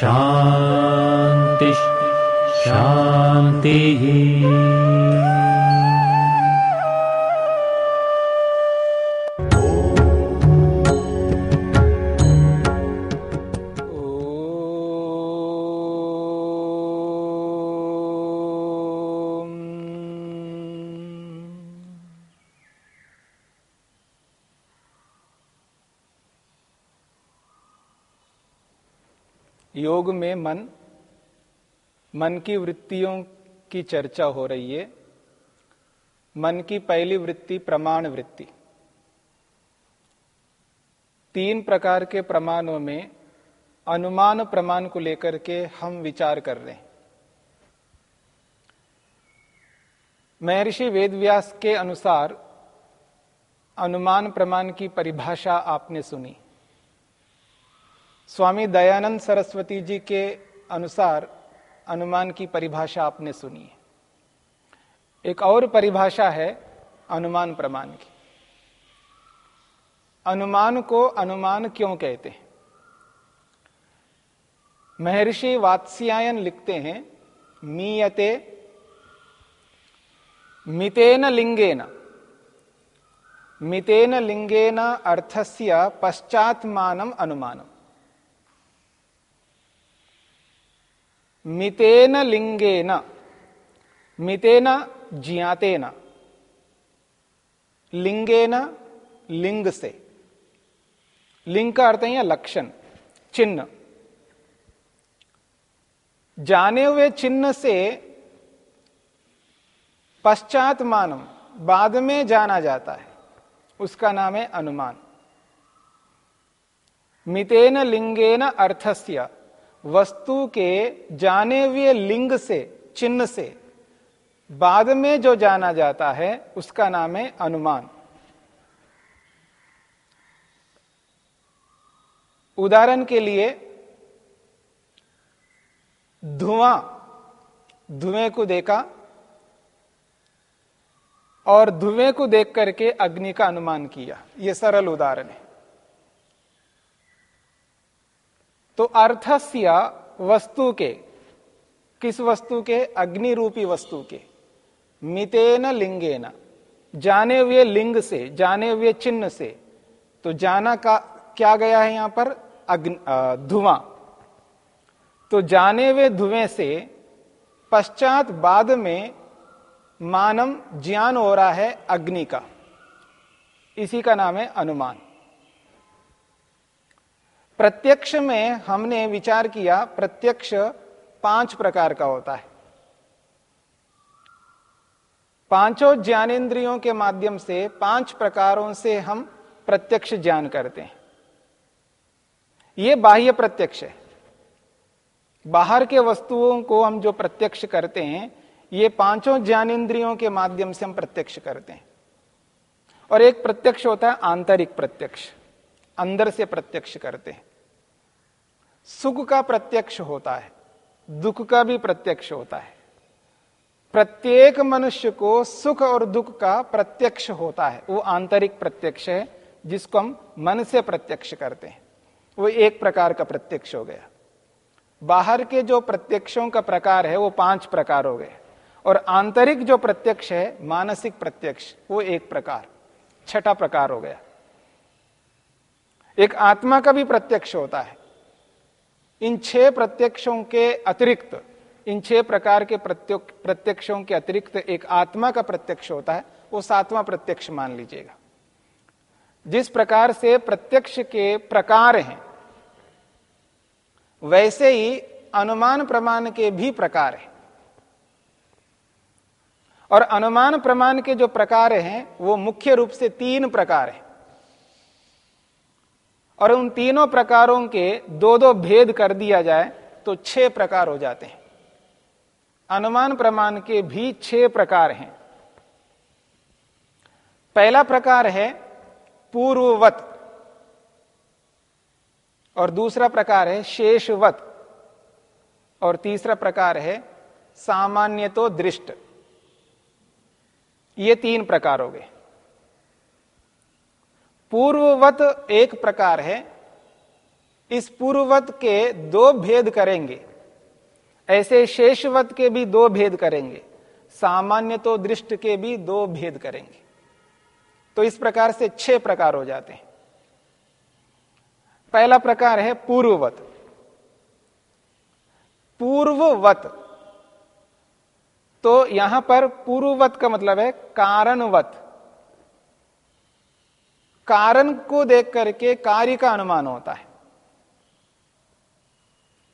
शान्तिः शान्तिः योग में मन मन की वृत्तियों की चर्चा हो रही है। मन की पहली वृत्ति प्रमाण वृत्ति। तीन प्रकार के प्रमाणों में अनुमान प्रमाण को लेकर के हम विचार कर रहे हैं। महर्षि वेदव्यास के अनुसार अनुमान प्रमाण की परिभाषा आपने सुनी। स्वामी दयानंद सरस्वती जी के अनुसार अनुमान की परिभाषा आपने सुनी है। एक और परिभाषा है अनुमान प्रमाण की। अनुमान को अनुमान क्यों कहते हैं? महर्षि वात्स्यायन लिखते हैं, मीयते, मितेन लिंगेन। मितेन लिंगेन अर्थस्य पश्चात्मानम अनुमानम। मितेन लिंगेन, मितेन ज्ञातेन लिंगेन लिंग से लिंग का अर्थ है लक्षण, चिन्ह। जाने हुए चिन्ह से पश्चात मानम बाद में जाना जाता है। उसका नाम है अनुमान। मितेन लिंगेन अर्थस्य। वस्तु के जाने हुए लिंग से, चिन्ह से। बाद में जो जाना जाता है, उसका नाम है अनुमान। उदाहरण के लिए, धुआँ, धुएँ को देखा और धुएँ को देख करके अग्नि का अनुमान किया। यह सरल उदाहरण है। तो अर्थस्य वस्तु के, किस वस्तु के? अग्नि रूपी वस्तु के। मितेन लिंगेन। जाने हुए लिंग से, जाने हुए चिन्ह से। तो जाना का, क्या गया है यहाँ पर? धुआँ। तो जाने हुए धुएँ से पश्चात बाद में मानम ज्ञान हो रहा है अग्नि का। इसी का नाम है अनुमान। प्रत्यक्ष में हमने विचार किया, प्रत्यक्ष पाँच प्रकार का होता है। पाँचों ज्ञानेन्द्रियों के माध्यम से, पाँच प्रकारों से हम प्रत्यक्ष ज्ञान करते हैं। यह बाह्य प्रत्यक्ष है। बाहर के वस्तुओं को हम जो प्रत्यक्ष करते हैं, ये पाँचों ज्ञानेन्द्रियों के माध्यम से हम प्रत्यक्ष करते हैं। और एक प्रत्यक्ष होता है आंतरिक प्रत्यक्ष, अंदर से प्रत्यक्ष करते हैं। सुख का प्रत्यक्ष होता है, दुख का भी प्रत्यक्ष होता है। प्रत्येक मनुष्य को सुख और दुख का प्रत्यक्ष होता है। वो आंतरिक प्रत्यक्ष है, जिसको हम मन से प्रत्यक्ष करते हैं। वो एक प्रकार का प्रत्यक्ष हो गया। बाहर के जो प्रत्यक्षों का प्रकार है, वो पाँच प्रकार हो गए। और आंतरिक जो प्रत्यक्ष है, मानसिक प्रत्यक्ष, वो एक प्रकार, छठा प्रकार हो गया। एक आत्मा का भी प्रत्यक्ष होता है। इन छह प्रत्यक्षों के अतिरिक्त, इन छह प्रकार के प्रत्यक्षों के अतिरिक्त एक आत्मा का प्रत्यक्ष होता है, वो सातवां प्रत्यक्ष मान लीजिएगा। जिस प्रकार से प्रत्यक्ष के प्रकार हैं, वैसे ही अनुमान प्रमाण के भी प्रकार हैं। और अनुमान प्रमाण के जो प्रकार हैं, वो मुख्य रूप से तीन प्रकार हैं। और उन तीनों प्रकारों के दो दो भेद कर दिया जाए तो छह प्रकार हो जाते हैं। अनुमान प्रमाण के भी छह प्रकार हैं। पहला प्रकार है पूर्ववत, और दूसरा प्रकार है शेषवत, और तीसरा प्रकार है सामान्य तो दृष्ट ये तीन प्रकार हो गए। पूर्ववत एक प्रकार है। इस पूर्ववत के दो भेद करेंगे। ऐसे शेषवत के भी दो भेद करेंगे। सामान्य तो दृष्ट के भी दो भेद करेंगे। तो इस प्रकार से छह प्रकार हो जाते हैं। पहला प्रकार है पूर्ववत। पूर्ववत तो यहाँ पर पूर्ववत का मतलब है कारणवत। कारण को देख करके कार्य का अनुमान होता है।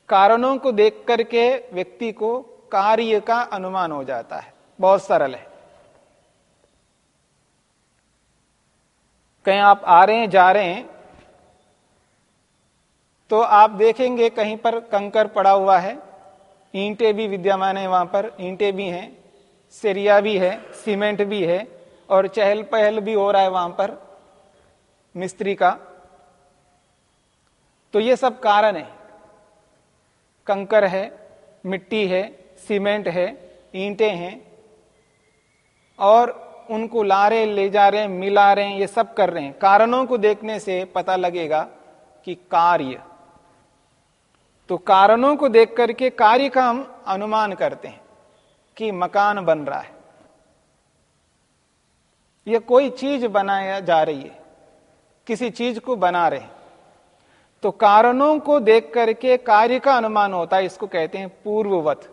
कारणों को देख करके व्यक्ति को कार्य का अनुमान हो जाता है। बहुत सरल है। कहीं आप आ रहे हैं, जा रहे हैं तो आप देखेंगे कहीं पर कंकर पड़ा हुआ है। ईंटें भी विद्यमान है वहाँ पर। ईंटें भी हैं, सिरिया भी है, सीमेंट भी है, और चहल पहल भी हो रहा है वहाँ पर। मिस्त्री का। तो ये सब कारण है। कंकर है, मिट्टी है, सीमेंट है, ईंटें हैं। और उनको ला रहे ले जा रहे मिला रहे ये सब कर रहे हैं। कारणों को देखने से पता लगेगा कि कार्य। तो कारणों को देख करके कार्य का हम अनुमान करते हैं कि मकान बन रहा है। यह कोई चीज़ बनाया जा रही है। किसी चीज़ को बना रहे तो कारणों को देख करके कार्य का अनुमान होता है, इसको कहते हैं पूर्ववत।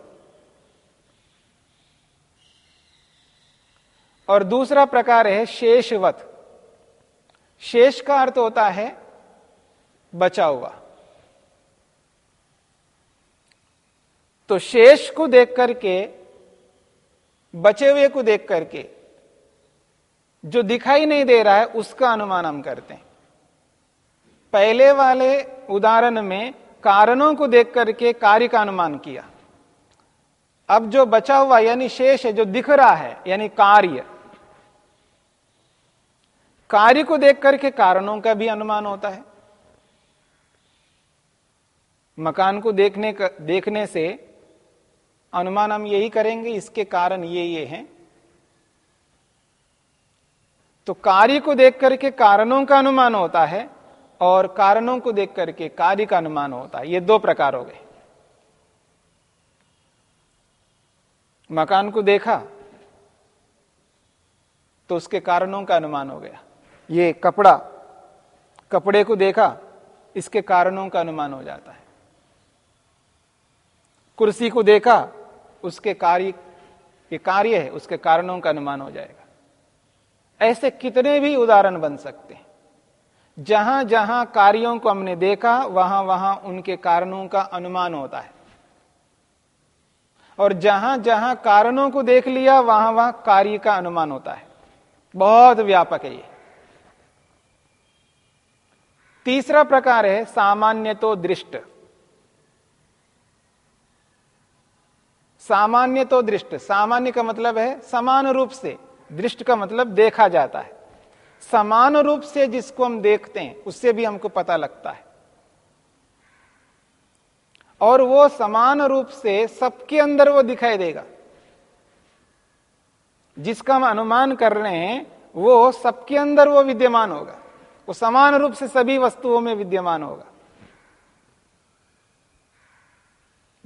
और दूसरा प्रकार है शेषवत। शेष का अर्थ होता है बचा हुआ। तो शेष को देख करके, बचे हुए को देख करके जो दिखाई नहीं दे रहा है, उसका अनुमान हम करते हैं। पहले वाले उदाहरण में कारणों को देख करके कार्य का अनुमान किया। अब जो बचा हुआ, यानी शेष है, जो दिख रहा है, यानी कार्य। कार्य को देख करके कारणों का भी अनुमान होता है। मकान को देखने का, देखने से अनुमान हम यही करेंगे, इसके कारण ये ये हैं। तो कार्य को देख करके कारणों का अनुमान होता है और कारणों को देख करके कार्य का अनुमान होता है। ये दो प्रकार हो गए। मकान को देखा तो उसके कारणों का अनुमान हो गया। ये कपड़ा, कपड़े को देखा, इसके कारणों का अनुमान हो जाता है। कुर्सी को देखा, उसके कार्य, ये कार्य है, उसके कारणों का अनुमान हो जाएगा। ऐसे कितने भी उदाहरण बन सकते हैं। जहाँ जहाँ कार्यों को हमने देखा, वहाँ वहाँ उनके कारणों का अनुमान होता है। और जहाँ जहाँ कारणों को देख लिया, वहाँ वहाँ कार्य का अनुमान होता है। बहुत व्यापक है ये। तीसरा प्रकार है, सामान्य तो दृष्ट। सामान्य तो दृष्ट। सामान्य का मतलब है, समान रूप से दृष्ट का मतलब देखा जाता है। समान रूप से जिसको हम देखते हैं, उससे भी हमको पता लगता है। और वो समान रूप से सबके अंदर वो दिखाई देगा। जिसका हम अनुमान कर रहे हैं, वो सबके अंदर वो विद्यमान होगा। वो समान रूप से सभी वस्तुओं में विद्यमान होगा।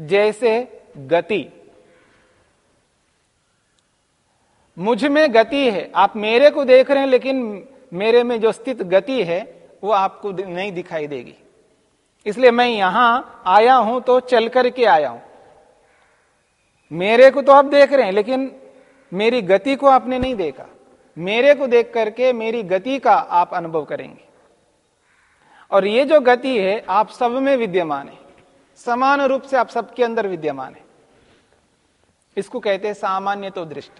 जैसे गति मुझमें गति है। आप मेरे को देख रहे हैं, लेकिन मेरे में जो स्थित गति है, वो आपको नहीं दिखाई देगी। इसलिए मैं यहाँ आया हूँ तो चल करके आया हूँ। मेरे को तो आप देख रहे हैं, लेकिन मेरी गति को आपने नहीं देखा। मेरे को देख करके मेरी गति का आप अनुभव करेंगे। और ये जो गति है, आप सब में विद्यमान है। समान रूप से आप सबके अंदर विद्यमान है। इसको कहते हैं सामान्य तो दृष्ट।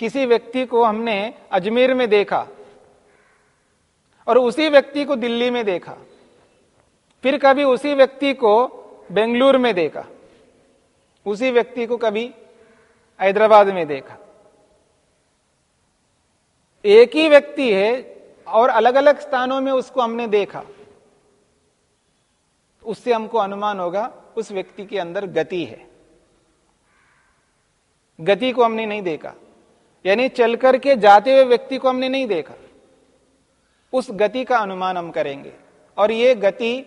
किसी व्यक्ति को हमने अजमेर में देखा और उसी व्यक्ति को दिल्ली में देखा, फिर कभी उसी व्यक्ति को बेंगलुरु में देखा, उसी व्यक्ति को कभी हैदराबाद में देखा। एक ही व्यक्ति है और अलग अलग स्थानों में उसको हमने देखा। उससे हमको अनुमान होगा उस व्यक्ति के अंदर गति है। गति को हमने नहीं देखा। यानी चल करके जाते हुए व्यक्ति को हमने नहीं देखा। उस गति का अनुमान हम करेंगे। और यह गति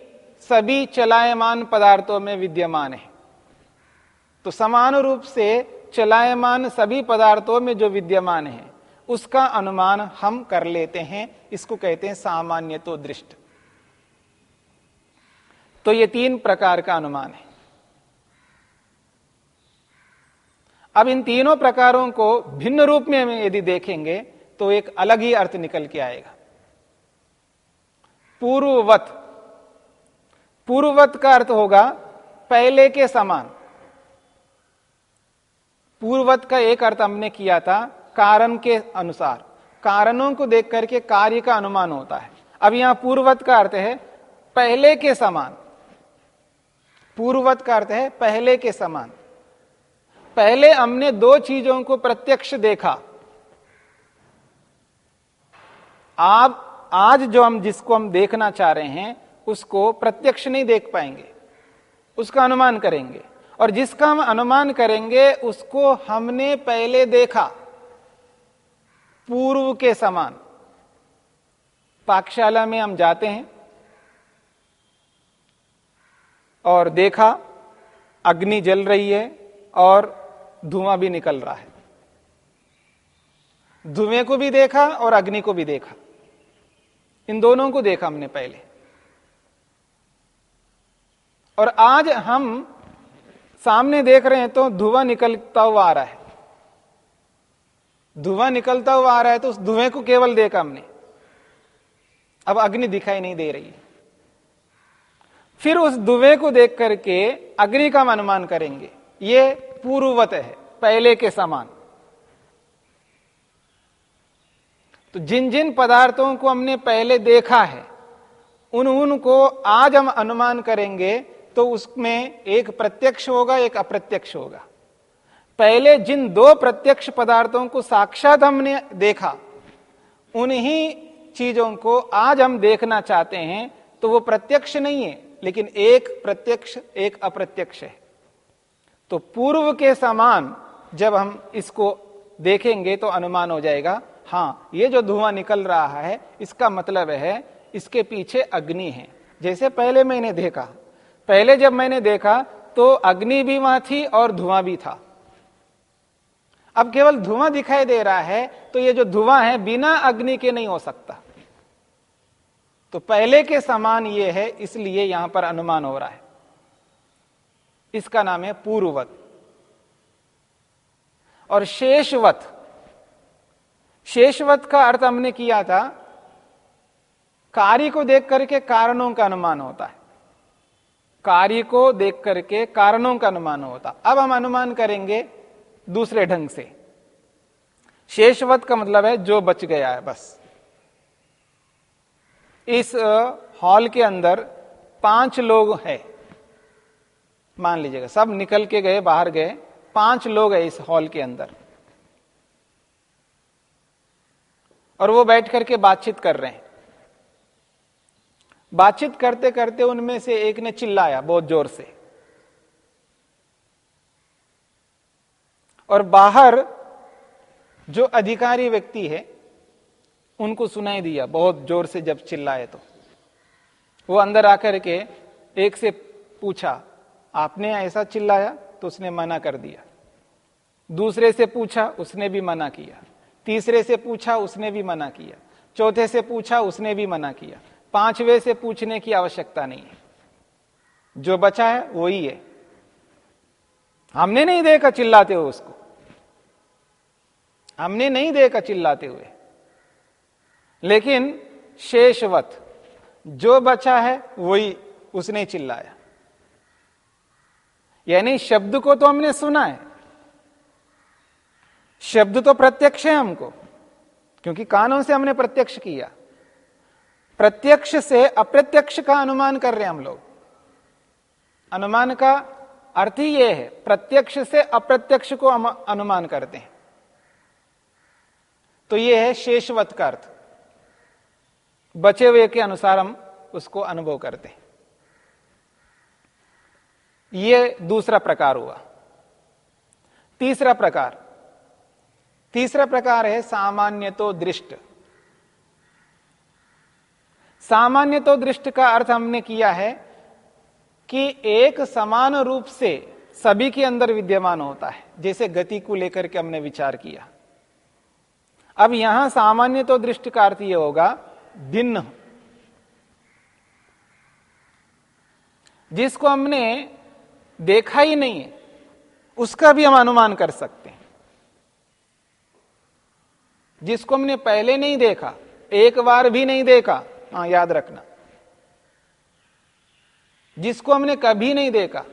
सभी चलायमान पदार्थों में विद्यमान है। तो समान रूप से चलायमान सभी पदार्थों में जो विद्यमान है, उसका अनुमान हम कर लेते हैं, इसको कहते हैं सामान्य तो दृष्ट तो ये तीन प्रकार का अनुमान है। अब इन तीनों प्रकारों को भिन्न रूप में यदि देखेंगे तो एक अलग ही अर्थ निकल के आएगा। पूर्ववत। पूर्ववत का अर्थ होगा पहले के समान। पूर्ववत का एक अर्थ हमने किया था कारण के अनुसार। कारणों को देख करके कार्य का अनुमान होता है। अब यहाँ पूर्ववत का अर्थ है पहले के समान। पूर्ववत का अर्थ है पहले के समान। पहले हमने दो चीज़ों को प्रत्यक्ष देखा। आप, आज जो हम, जिसको हम देखना चाह रहे हैं, उसको प्रत्यक्ष नहीं देख पाएँगे। उसका अनुमान करेंगे। और जिसका हम अनुमान करेंगे, उसको हमने पहले देखा। पूर्व के समान। पाकशाला में हम जाते हैं। और देखा, अग्नि जल रही है और धुआँ भी निकल रहा है। धुएँ को भी देखा और अग्नि को भी देखा। इन दोनों को देखा हमने पहले। और आज हम सामने देख रहे हैं तो धुआँ निकलता हुआ आ रहा है। धुआँ निकलता हुआ आ रहा है तो उस धुएँ को केवल देखा हमने। अब अग्नि दिखाई नहीं दे रही फिर उस धुएँ को देख करके अग्नि का अनुमान करेंगे। ये पूर्ववत है, पहले के समान। तो जिन जिन पदार्थों को हमने पहले देखा है, उन उनको आज हम अनुमान करेंगे तो उसमें एक प्रत्यक्ष होगा, एक अप्रत्यक्ष होगा। पहले जिन दो प्रत्यक्ष पदार्थों को साक्षात हमने देखा, उन्हीं चीज़ों को आज हम देखना चाहते हैं तो वो प्रत्यक्ष नहीं है, लेकिन एक प्रत्यक्ष, एक अप्रत्यक्ष है। तो पूर्व के समान जब हम इसको देखेंगे तो अनुमान हो जाएगा, हाँ, ये जो धुआँ निकल रहा है, इसका मतलब है इसके पीछे अग्नि है। जैसे पहले मैंने देखा, पहले जब मैंने देखा तो अग्नि भी वहाँ थी और धुआँ भी था। अब केवल धुआँ दिखाई दे रहा है तो ये जो धुआँ है, बिना अग्नि के नहीं हो सकता। तो पहले के समान ये है, इसलिए यहाँ पर अनुमान हो रहा है। इसका नाम है पूर्ववत। और शेषवत शेषवत का अर्थ हमने किया था, कार्य को देख करके कारणों का अनुमान होता है। कार्य को देख करके कारणों का अनुमान होता। अब हम अनुमान करेंगे दूसरे ढंग से। शेषवत का मतलब है जो बच गया है, बस। इस हॉल के अंदर पाँच लोग हैं। मान लीजिएगा, सब निकल के गए, बाहर गए, पाँच लोग है इस हॉल के अंदर। और वो बैठ करके बातचीत कर रहे हैं। बातचीत करते करते उनमें से एक ने चिल्लाया बहुत ज़ोर से। और बाहर जो अधिकारी व्यक्ति है, उनको सुनाई दिया बहुत ज़ोर से जब चिल्लाए तो। वो अंदर आकर के एक से पूछा आपने ऐसा चिल्लाया तो उसने मना कर दिया। दूसरे से पूछा, उसने भी मना किया। तीसरे से पूछा, उसने भी मना किया। चौथे से पूछा, उसने भी मना किया। पांचवे से पूछने की आवश्यकता नहीं है। जो बचा है, वही है। हमने नहीं देखा चिल्लाते हुए उसको। हमने नहीं देखा चिल्लाते हुए। लेकिन शेषवत, जो बचा है, वही, उसने चिल्लाया। यानी शब्द को तो हमने सुना है। शब्द तो प्रत्यक्ष है हमको, क्योंकि कानों से हमने प्रत्यक्ष किया। प्रत्यक्ष से अप्रत्यक्ष का अनुमान कर रहे हैं हम लोग। अनुमान का अर्थ ही यह है, प्रत्यक्ष से अप्रत्यक्ष को अनुमान करते हैं। तो यह है शेषवत का अर्थ। बचे हुए के अनुसार हम उसको अनुभव करते हैं। यह दूसरा प्रकार हुआ। तीसरा प्रकार। तीसरा प्रकार है सामान्य तो दृष्ट। सामान्य तो दृष्ट का अर्थ हमने किया है कि एक समान रूप से सभी के अंदर विद्यमान होता है, जैसे गति को लेकर के हमने विचार किया। अब यहाँ सामान्य तो दृष्टि का अर्थ यह होगा, भिन्न। जिसको हमने देखा ही नहीं है, उसका भी हम अनुमान कर सकते हैं। जिसको हमने पहले नहीं देखा, एक बार भी नहीं देखा, हाँ, याद रखना। जिसको हमने कभी नहीं देखा,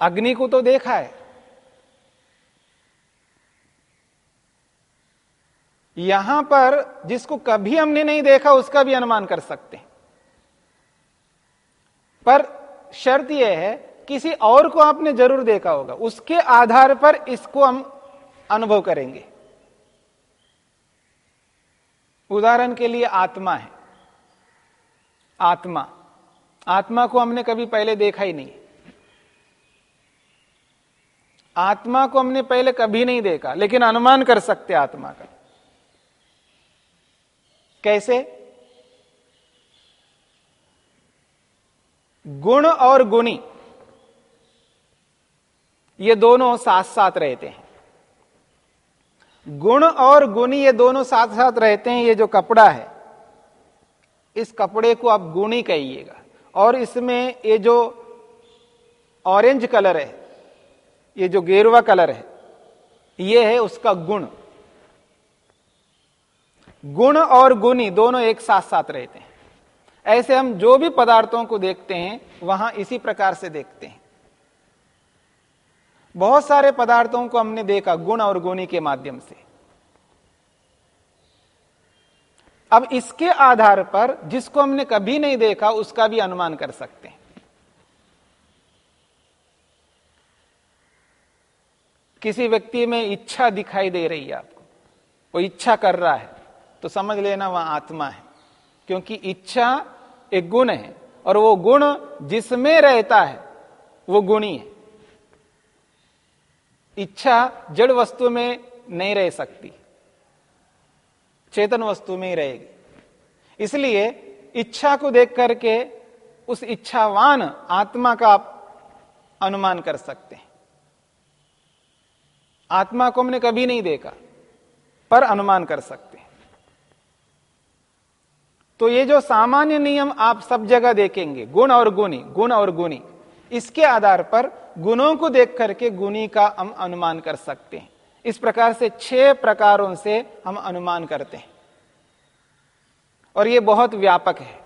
अग्नि को तो देखा है। यहाँ पर जिसको कभी हमने नहीं देखा, उसका भी अनुमान कर सकते हैं। पर शर्त यह है, किसी और को आपने ज़रूर देखा होगा। उसके आधार पर इसको हम अनुभव करेंगे। उदाहरण के लिए आत्मा है। आत्मा। आत्मा को हमने कभी पहले देखा ही नहीं। आत्मा को हमने पहले कभी नहीं देखा, लेकिन अनुमान कर सकते आत्मा का। कैसे? गुण और गुणी, ये दोनों साथ साथ रहते हैं। गुण और गुणी ये दोनों साथ साथ रहते हैं, ये जो कपड़ा है, इस कपड़े को आप गुणी कहिएगा। और इसमें ये जो ऑरेंज कलर है, ये जो गेरुआ कलर है, ये है उसका गुण। गुण और गुणी दोनों एक साथ साथ रहते हैं। ऐसे हम जो भी पदार्थों को देखते हैं, वहाँ इसी प्रकार से देखते हैं। बहुत सारे पदार्थों को हमने देखा गुण और गुणी के माध्यम से। अब इसके आधार पर जिसको हमने कभी नहीं देखा, उसका भी अनुमान कर सकते हैं। किसी व्यक्ति में इच्छा दिखाई दे रही है आपको, वो इच्छा कर रहा है तो समझ लेना वह आत्मा है, क्योंकि इच्छा एक गुण है और वो गुण जिसमें रहता है, वो गुणी है। इच्छा जड़ वस्तु में नहीं रह सकती, चेतन वस्तु में ही रहेगी। इसलिए इच्छा को देख करके उस इच्छावान आत्मा का आप अनुमान कर सकते हैं। आत्मा को हमने कभी नहीं देखा, पर अनुमान कर सकते तो ये जो सामान्य नियम आप सब जगह देखेंगे, गुण और गुणी, गुण और गुणी, इसके आधार पर गुणों को देख करके गुणी का हम अनुमान कर सकते हैं। इस प्रकार से छह प्रकारों से हम अनुमान करते हैं। और ये बहुत व्यापक है।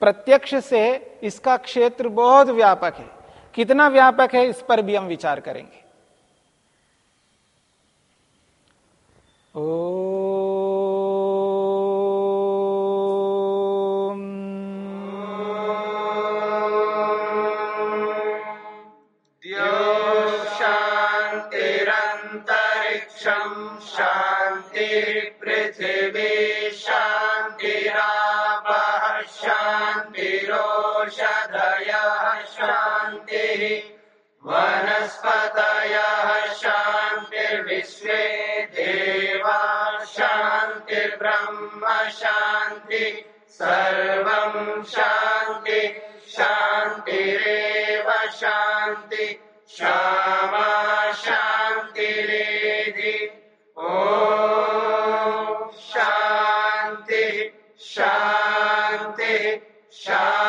प्रत्यक्ष से इसका क्षेत्र बहुत व्यापक है। कितना व्यापक है इस पर भी हम विचार करेंगे। ओ विश्वे देवा शांति शान्तिर्ब्रह्म शान्ति, सर्वं शांति शान्तिरेव शान्ति, क्षमा शान्तिरेधि। ॐ शांति शांति शांति